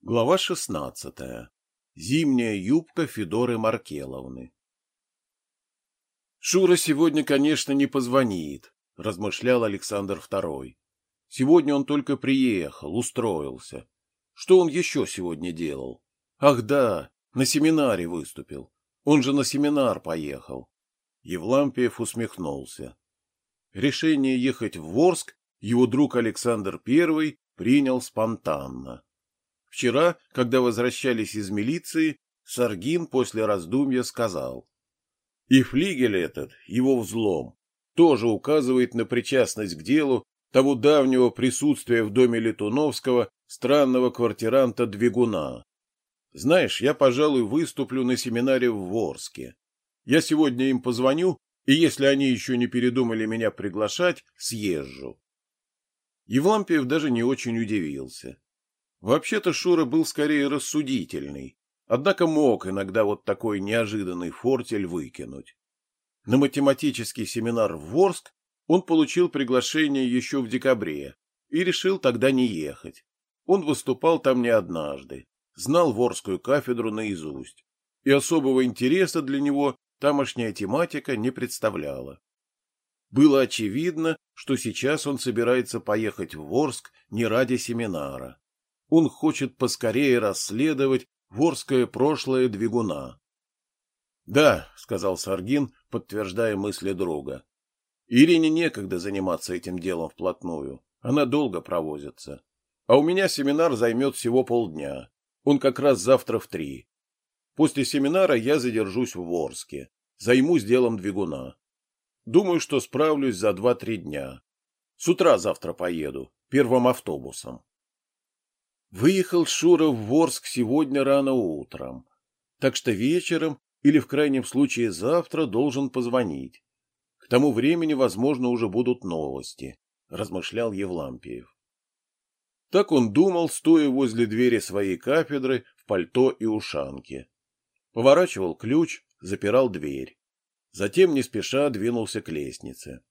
Глава шестнадцатая. Зимняя юбка Федоры Маркеловны. Шура сегодня, конечно, не позвонит, размышлял Александр II. Сегодня он только приехал, устроился. Что он еще сегодня делал? Ах да, на семинаре выступил. Он же на семинар поехал. Евлампиев усмехнулся. Решение ехать в Ворск его друг Александр I принял спонтанно. Вчера, когда возвращались из милиции, Саргин после раздумья сказал. И флигель этот, его взлом, тоже указывает на причастность к делу того давнего присутствия в доме Летуновского странного квартиранта Двигуна. Знаешь, я, пожалуй, выступлю на семинаре в Ворске. Я сегодня им позвоню, и если они еще не передумали меня приглашать, съезжу. Евлампиев даже не очень удивился. Вообще-то Шура был скорее рассудительный, однако мог иногда вот такой неожиданный фортель выкинуть. На математический семинар в Ворск он получил приглашение еще в декабре и решил тогда не ехать. Он выступал там не однажды, знал Ворскую кафедру наизусть, и особого интереса для него тамошняя тематика не представляла. Было очевидно, что сейчас он собирается поехать в Ворск не ради семинара. Он хочет поскорее расследовать ворское прошлое двигуна. — Да, — сказал Саргин, подтверждая мысли друга. — Ирине некогда заниматься этим делом вплотную. Она долго провозится. А у меня семинар займет всего полдня. Он как раз завтра в три. После семинара я задержусь в Ворске. Займусь делом двигуна. Думаю, что справлюсь за два-три дня. С утра завтра поеду, первым автобусом. Выехал Шура в Ворск сегодня рано утром, так что вечером или в крайнем случае завтра должен позвонить. К тому времени, возможно, уже будут новости, размышлял Евлампиев. Так он думал, стоя возле двери своей кафедры в пальто и ушанке. Поворачивал ключ, запирал дверь. Затем не спеша двинулся к лестнице.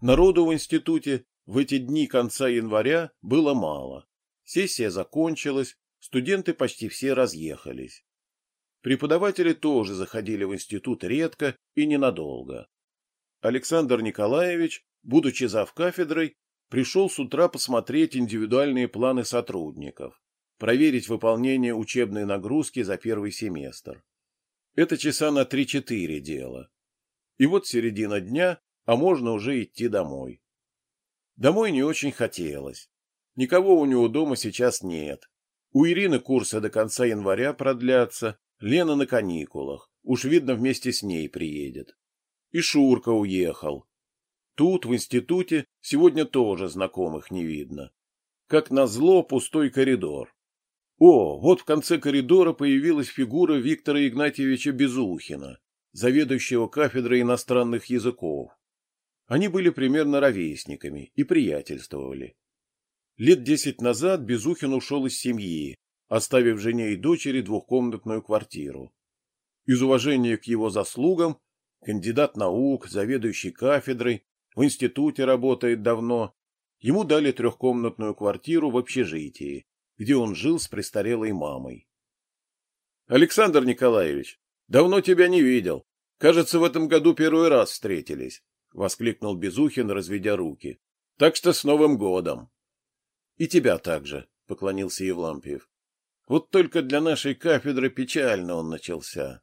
Народу в институте в эти дни конца января было мало. Сессия закончилась, студенты почти все разъехались. Преподаватели тоже заходили в институт редко и ненадолго. Александр Николаевич, будучи завкафедрой, пришел с утра посмотреть индивидуальные планы сотрудников, проверить выполнение учебной нагрузки за первый семестр. Это часа на 3-4 дело. И вот середина дня, а можно уже идти домой. Домой не очень хотелось. Никого у него дома сейчас нет. У Ирины курсы до конца января продлятся, Лена на каникулах. Уж видно, вместе с ней приедет. И Шурка уехал. Тут, в институте, сегодня тоже знакомых не видно. Как назло, пустой коридор. О, вот в конце коридора появилась фигура Виктора Игнатьевича Безухина, заведующего кафедрой иностранных языков. Они были примерно ровесниками и приятельствовали. Лет десять назад Безухин ушел из семьи, оставив жене и дочери двухкомнатную квартиру. Из уважения к его заслугам кандидат наук, заведующий кафедрой, в институте работает давно, ему дали трехкомнатную квартиру в общежитии, где он жил с престарелой мамой. — Александр Николаевич, давно тебя не видел. Кажется, в этом году первый раз встретились, — воскликнул Безухин, разведя руки. — Так что с Новым годом! И тебя также, — поклонился Евлампиев. Вот только для нашей кафедры печально он начался.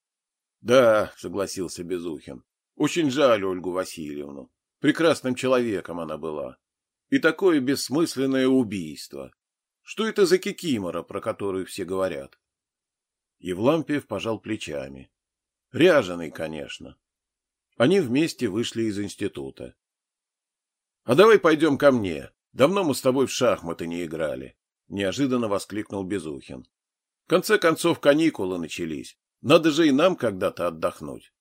— Да, — согласился Безухин, — очень жаль Ольгу Васильевну. Прекрасным человеком она была. И такое бессмысленное убийство. Что это за кикимора, про которую все говорят? Евлампиев пожал плечами. Ряженый, конечно. Они вместе вышли из института. — А давай пойдем ко мне, Давно мы с тобой в шахматы не играли, неожиданно воскликнул Безухин. В конце концов каникулы начались. Надо же и нам когда-то отдохнуть.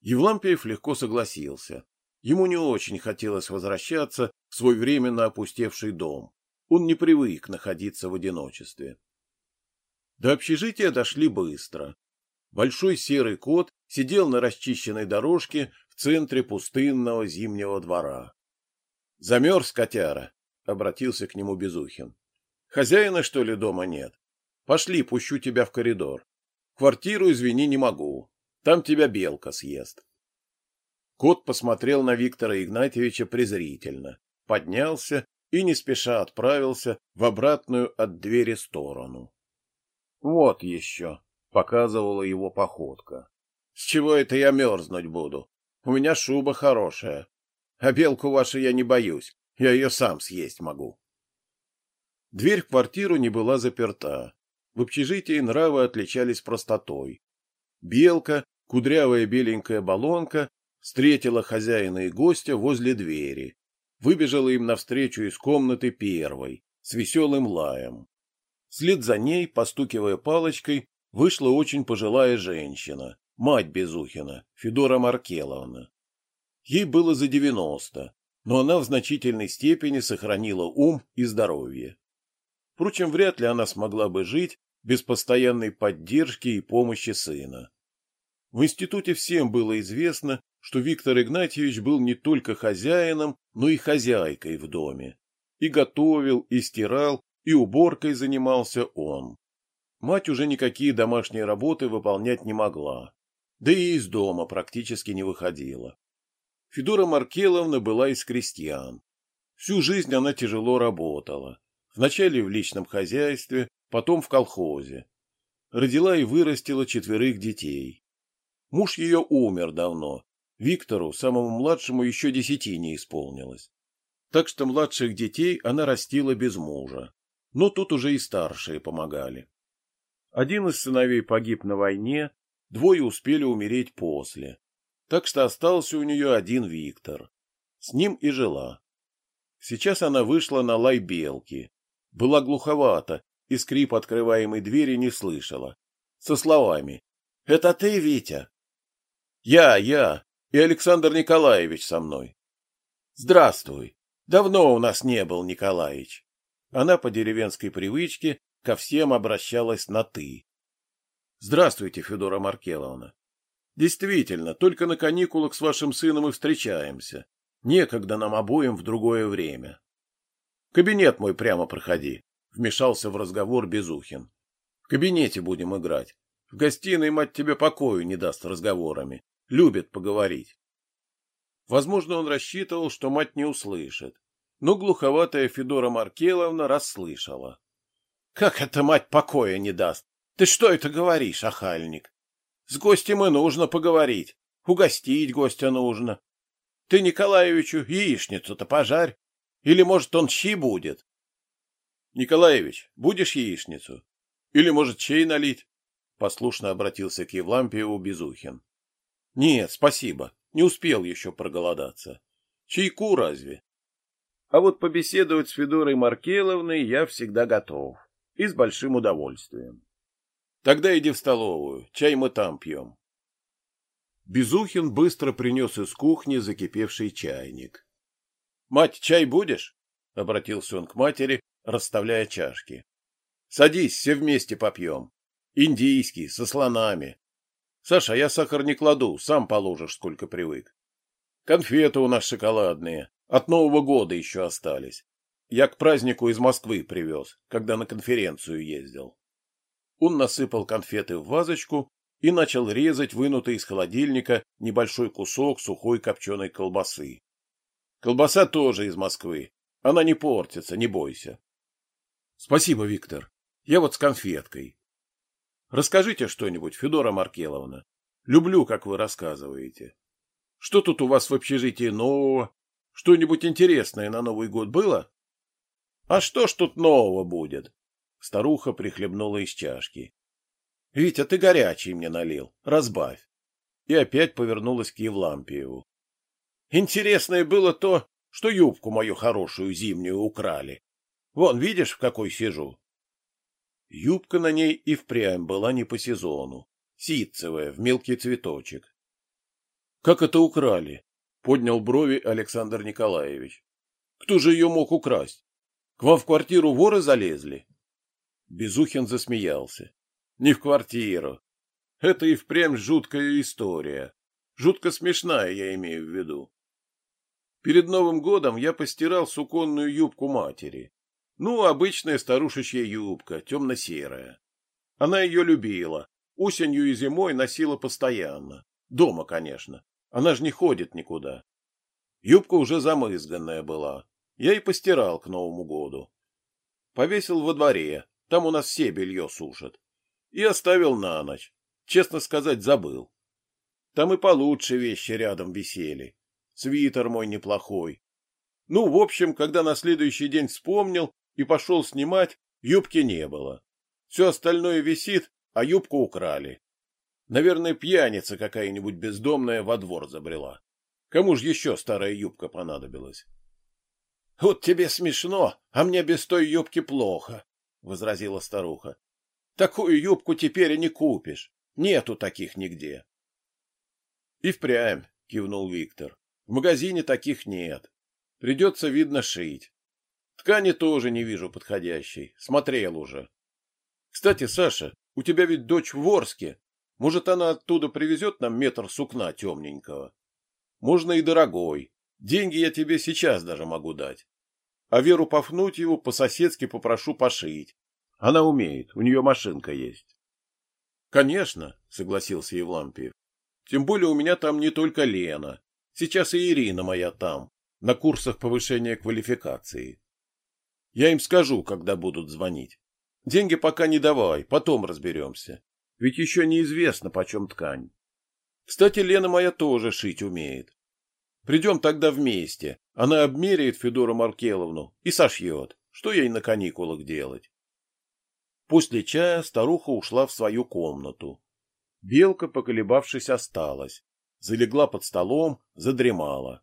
Евлампиев легко согласился. Ему не очень хотелось возвращаться в свой временно опустевший дом. Он не привык находиться в одиночестве. До общежития дошли быстро. Большой серый кот сидел на расчищенной дорожке в центре пустынного зимнего двора. Замерз котяра, — обратился к нему Безухин. — Хозяина, что ли, дома нет? Пошли, пущу тебя в коридор. Квартиру, извини, не могу. Там тебя белка съест. Кот посмотрел на Виктора Игнатьевича презрительно, поднялся и не спеша отправился в обратную от двери сторону. Вот еще, показывала его походка. С чего это я мерзнуть буду? У меня шуба хорошая. А белку вашу я не боюсь, я ее сам съесть могу. Дверь в квартиру не была заперта. В общежитии нравы отличались простотой. Белка, кудрявая беленькая баллонка, встретила хозяина и гостя возле двери, выбежала им навстречу из комнаты первой, с веселым лаем. Вслед за ней, постукивая палочкой, вышла очень пожилая женщина, мать Безухина, Федора Маркеловна. Ей было за девяносто, но она в значительной степени сохранила ум и здоровье. Впрочем, вряд ли она смогла бы жить без постоянной поддержки и помощи сына. В институте всем было известно, что Виктор Игнатьевич был не только хозяином, но и хозяйкой в доме. И готовил, и стирал, и уборкой занимался он. Мать уже никакие домашние работы выполнять не могла, да и из дома практически не выходила. Федора Маркеловна была из крестьян. Всю жизнь она тяжело работала. Вначале в личном хозяйстве, потом в колхозе. Родила и вырастила четверых детей. Муж ее умер давно. Виктору, самому младшему, еще десяти не исполнилось. Так что младших детей она растила без мужа. Но тут уже и старшие помогали. Один из сыновей погиб на войне, двое успели умереть после. Так что остался у нее один Виктор. С ним и жила. Сейчас она вышла на лай белки. Была глуховата и скрип открываемой двери не слышала. Со словами «Это ты, Витя?» «Я, я, и Александр Николаевич со мной». «Здравствуй. Давно у нас не был, Николаевич». Она по деревенской привычке ко всем обращалась на «ты». «Здравствуйте, Федора Маркеловна. Действительно, только на каникулах с вашим сыном и встречаемся. Некогда нам обоим в другое время. Кабинет мой прямо проходи, вмешался в разговор Безухин. В кабинете будем играть. В гостиной мать тебе покою не даст разговорами. Любит поговорить. Возможно, он рассчитывал, что мать не услышит. Но глуховатая Федора Маркеловна расслышала. — Как это мать покоя не даст? Ты что это говоришь, охальник? С гостем и нужно поговорить. Угостить гостя нужно. Ты Николаевичу яичницу-то пожарь. Или, может, он щи будет? Николаевич, будешь яичницу? Или, может, чай налить? Послушно обратился к Евлампиеву Безухин. Нет, спасибо. Не успел еще проголодаться. Чайку разве? А вот побеседовать с Федорой Маркеловной я всегда готов. И с большим удовольствием. Тогда иди в столовую, чай мы там пьем. Безухин быстро принес из кухни закипевший чайник. — Мать, чай будешь? — обратился он к матери, расставляя чашки. — Садись, все вместе попьем. Индийский, со слонами. Саша, я сахар не кладу, сам положишь, сколько привык. Конфеты у нас шоколадные, от Нового года еще остались. Я к празднику из Москвы привез, когда на конференцию ездил. Он насыпал конфеты в вазочку и начал резать вынутый из холодильника небольшой кусок сухой копченой колбасы. Колбаса тоже из Москвы. Она не портится, не бойся. Спасибо, Виктор. Я вот с конфеткой. Расскажите что-нибудь, Федора Маркеловна. Люблю, как вы рассказываете. Что тут у вас в общежитии нового? Что-нибудь интересное на Новый год было? А что ж тут нового будет? Старуха прихлебнула из чашки. — Витя, ты горячий мне налил. Разбавь. И опять повернулась к Евлампиеву. — Интересное было то, что юбку мою хорошую зимнюю украли. Вон, видишь, в какой сижу? Юбка на ней и впрямь была не по сезону. Ситцевая, в мелкий цветочек. — Как это украли? — поднял брови Александр Николаевич. — Кто же ее мог украсть? К вам в квартиру воры залезли? Безухин засмеялся. Не в квартиру. Это и впрямь жуткая история. Жутко смешная, я имею в виду. Перед Новым годом я постирал суконную юбку матери. Ну, обычная старушечья юбка, темно-серая. Она ее любила. Осенью и зимой носила постоянно. Дома, конечно. Она же не ходит никуда. Юбка уже замызганная была. Я и постирал к Новому году. Повесил во дворе. Там у нас все белье сушат. И оставил на ночь. Честно сказать, забыл. Там и получше вещи рядом висели. Свитер мой неплохой. Ну, в общем, когда на следующий день вспомнил и пошел снимать, юбки не было. Все остальное висит, а юбку украли. Наверное, пьяница какая-нибудь бездомная во двор забрела. Кому же еще старая юбка понадобилась? — Вот тебе смешно, а мне без той юбки плохо, — возразила старуха. — Такую юбку теперь и не купишь. Нету таких нигде. — И впрямь, — кивнул Виктор. — В магазине таких нет. Придется, видно, шить. Ткани тоже не вижу подходящей. Смотрел уже. Кстати, Саша, у тебя ведь дочь в Ворске. Может, она оттуда привезет нам метр сукна темненького? Можно и дорогой. Деньги я тебе сейчас даже могу дать. А Веру Пафнутьеву по-соседски попрошу пошить. Она умеет, у нее машинка есть. — Конечно, — согласился Евлампиев. — Тем более у меня там не только Лена. Сейчас и Ирина моя там на курсах повышения квалификации. Я им скажу, когда будут звонить. Деньги пока не давай, потом разберемся. Ведь еще неизвестно, почем ткань. Кстати, Лена моя тоже шить умеет. Придем тогда вместе. Она обмеряет Федору Маркеловну и сошьет. Что ей на каникулах делать? После чая старуха ушла в свою комнату. Белка, поколебавшись, осталась. Залегла под столом, задремала.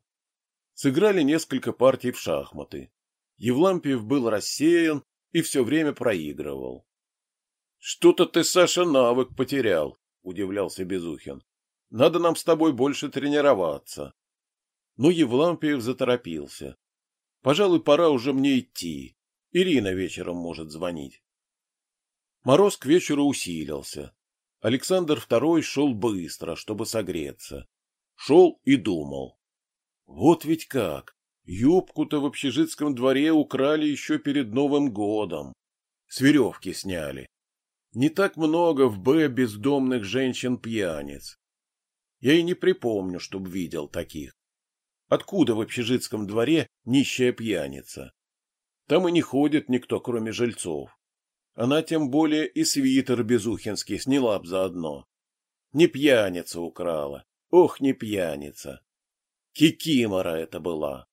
Сыграли несколько партий в шахматы. Евлампиев был рассеян и все время проигрывал. — Что-то ты, Саша, навык потерял, — удивлялся Безухин. — Надо нам с тобой больше тренироваться. Но Евлампиев заторопился. — Пожалуй, пора уже мне идти. Ирина вечером может звонить. Мороз к вечеру усилился. Александр II шел быстро, чтобы согреться. Шел и думал. Вот ведь как! Юбку-то в общежитском дворе украли еще перед Новым годом. С веревки сняли. Не так много в Б бездомных женщин-пьяниц. Я и не припомню, чтоб видел таких. Откуда в общежитском дворе нищая пьяница? Там и не ходит никто, кроме жильцов. Она тем более и свитер безухинский сняла б заодно. Не пьяница украла. Ох, не пьяница. Кикимора это была.